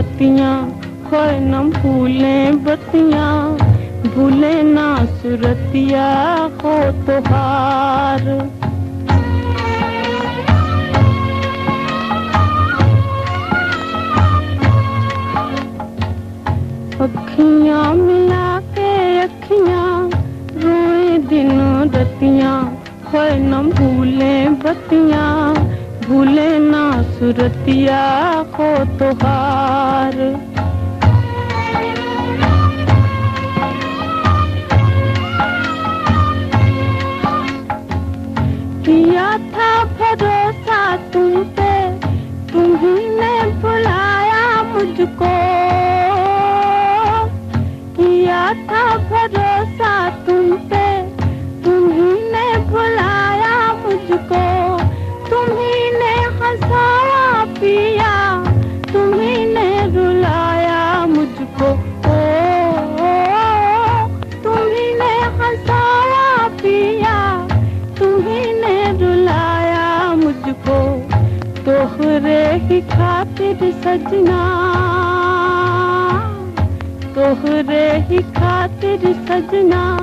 غلطیاں ہوئے نہ بھولیں بتیاں۔ بھولے نہ صورتیا ہو تو ہار اکھیاں ملا کے اکھیاں، روئے دنوں رتیاں۔ ہوئے نہ بھولیں بتیاں بھولے نہ صورتیا کو تو ہار کیا تھا بھروسہ تم پہ؟ تمہیں دکھا پھر سجنا۔ توہرے ہی خاطر سجنا۔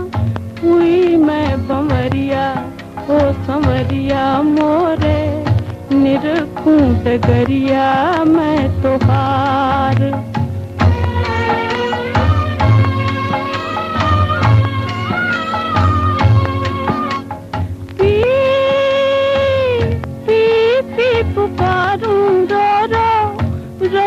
ہوئی میں بمریا، ہو سمریا مورے۔ نرکھوں گریا میں تو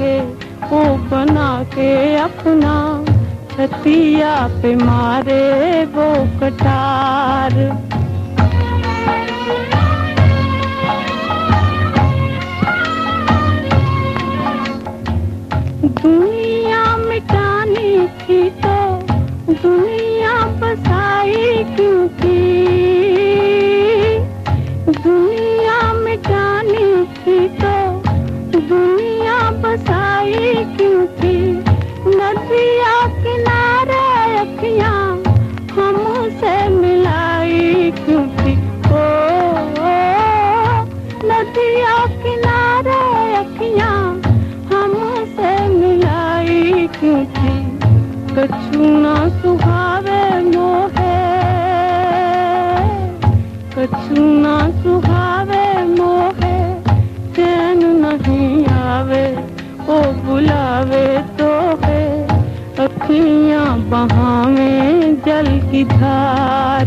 کے وہ بنا کے اپنا چھتیا پہ مارے وہ کٹار۔ چھوٹی کچھو نہ سہاوے موہے کچھو نہ سہاوے موہے چین نہیں آوے او بلاوے تو ہے۔ اکھیاں بہاویں جل کی دھار۔